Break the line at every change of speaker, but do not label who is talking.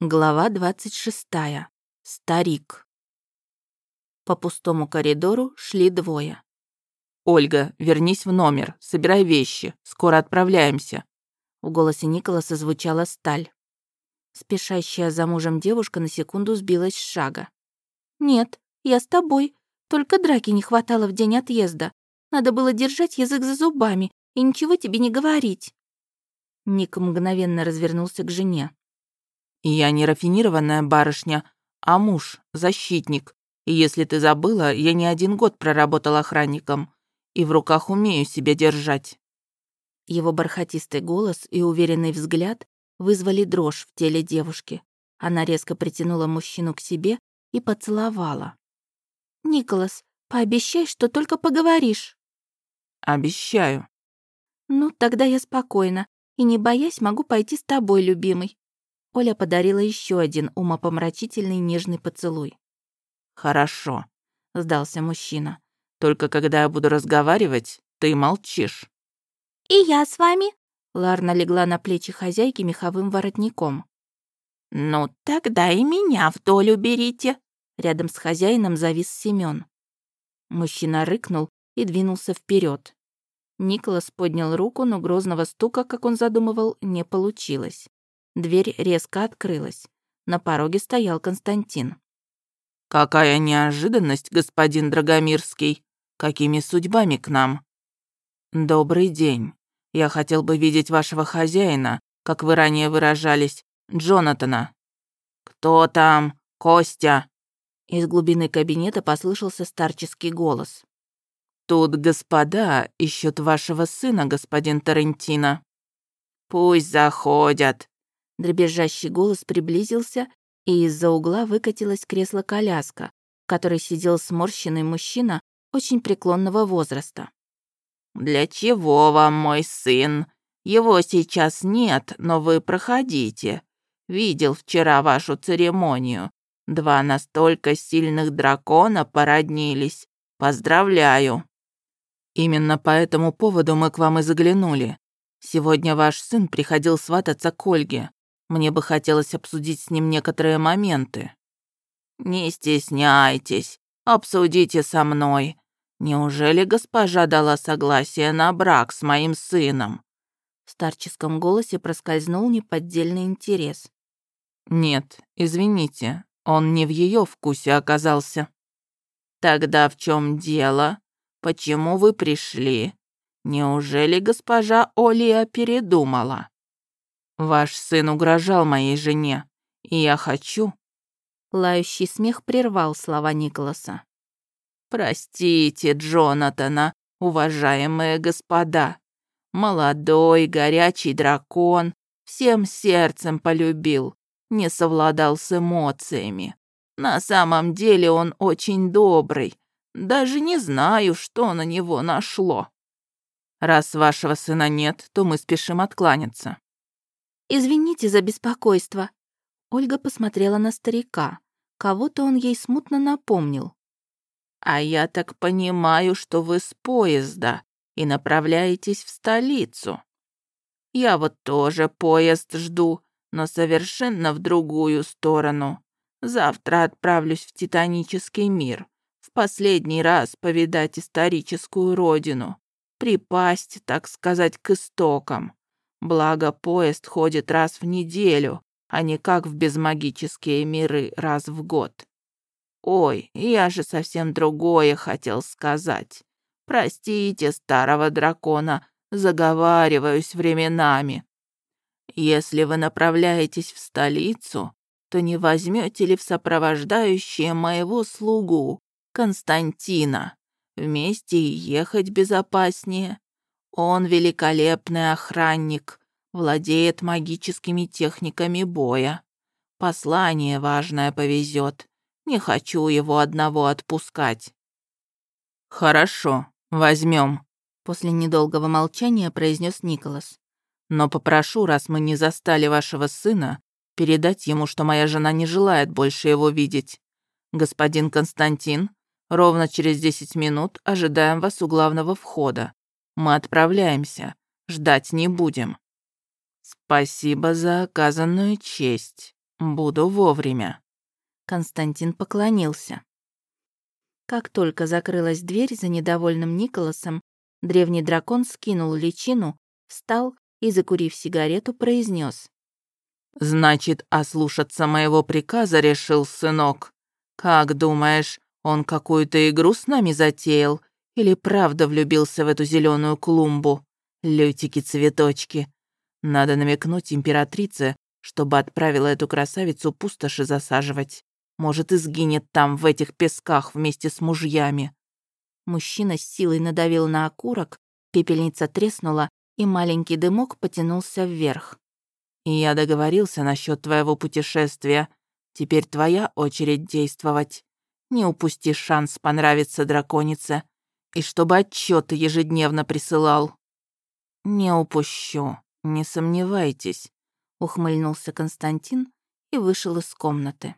Глава 26. Старик. По пустому коридору шли двое.
«Ольга, вернись в номер, собирай вещи, скоро отправляемся».
В голосе Николаса звучала сталь. Спешащая за мужем девушка на секунду сбилась с шага. «Нет, я с тобой. Только драки не хватало в день отъезда. Надо было держать язык за зубами и ничего тебе не говорить». Ник мгновенно развернулся к жене.
Я не рафинированная барышня, а муж, защитник. И если ты забыла, я не один год проработал охранником и в руках умею себя держать».
Его бархатистый голос и уверенный взгляд вызвали дрожь в теле девушки. Она резко притянула мужчину к себе и поцеловала. «Николас, пообещай, что только поговоришь».
«Обещаю».
«Ну, тогда я спокойна и, не боясь, могу пойти с тобой, любимый. Оля подарила еще один умопомрачительный нежный поцелуй.
«Хорошо», — сдался мужчина. «Только когда я буду разговаривать, ты молчишь».
«И я с вами?» Ларна легла на плечи хозяйки меховым воротником.
«Ну, тогда и меня в долю берите»,
Рядом с хозяином завис Семён. Мужчина рыкнул и двинулся вперед. Николас поднял руку, но грозного стука, как он задумывал, не получилось. Дверь резко открылась. На пороге стоял Константин.
«Какая неожиданность, господин Драгомирский! Какими судьбами к нам?» «Добрый день. Я хотел бы видеть вашего хозяина, как вы ранее выражались, Джонатана».
«Кто там? Костя?»
Из глубины кабинета послышался старческий голос.
«Тут господа ищут вашего сына, господин Тарантино».
«Пусть заходят»,
Дребезжащий голос приблизился, и из-за угла выкатилось кресло-коляска, в которой сидел сморщенный мужчина очень преклонного возраста.
«Для чего вам мой сын? Его сейчас нет, но вы проходите. Видел вчера вашу церемонию. Два настолько сильных дракона породнились. Поздравляю!»
«Именно по этому поводу мы к вам и заглянули. Сегодня ваш сын приходил свататься к Ольге. Мне бы хотелось обсудить с ним некоторые моменты».
«Не стесняйтесь, обсудите со мной. Неужели госпожа дала согласие на брак с моим сыном?»
В старческом голосе проскользнул неподдельный интерес.
«Нет, извините, он не в ее вкусе оказался».
«Тогда в чем дело? Почему вы пришли? Неужели госпожа Олия передумала?»
Ваш сын угрожал моей жене, и я хочу...»
Лающий смех прервал слова Николаса.
«Простите, Джонатана, уважаемые господа. Молодой, горячий дракон всем сердцем полюбил, не совладал с эмоциями. На самом деле он очень добрый. Даже не знаю, что на него нашло».
«Раз вашего сына нет, то мы спешим откланяться».
«Извините за беспокойство». Ольга посмотрела на старика. Кого-то он ей смутно напомнил.
«А я так понимаю, что вы с поезда и направляетесь в столицу. Я вот тоже поезд жду, но совершенно в другую сторону. Завтра отправлюсь в титанический мир, в последний раз повидать историческую родину, припасть, так сказать, к истокам. Благо, поезд ходит раз в неделю, а не как в безмагические миры раз в год. Ой, я же совсем другое хотел сказать. Простите старого дракона, заговариваюсь временами. Если вы направляетесь в столицу, то не возьмете ли в сопровождающие моего слугу, Константина? Вместе ехать безопаснее. Он великолепный охранник, владеет магическими техниками боя. Послание важное повезет. Не хочу его одного отпускать.
Хорошо, возьмем.
После недолгого молчания произнес Николас.
Но попрошу, раз мы не застали вашего сына, передать ему, что моя жена не желает больше его видеть. Господин Константин, ровно через десять минут ожидаем вас у главного входа. Мы отправляемся. Ждать не будем. Спасибо за оказанную честь. Буду вовремя.
Константин поклонился. Как только закрылась дверь за недовольным Николасом, древний дракон скинул личину, встал и, закурив сигарету, произнес:
«Значит, ослушаться моего приказа решил сынок. Как думаешь, он какую-то игру с нами затеял или правда влюбился в эту зеленую клумбу? Лютики-цветочки. Надо намекнуть императрице, чтобы отправила эту красавицу пустоши засаживать. Может, и сгинет там, в этих песках, вместе с мужьями».
Мужчина с силой надавил на окурок, пепельница треснула, и маленький дымок потянулся вверх.
«Я договорился насчет твоего путешествия. Теперь твоя очередь действовать. Не упусти шанс понравиться драконице. И чтобы отчеты ежедневно присылал».
«Не упущу, не сомневайтесь», — ухмыльнулся Константин и вышел из комнаты.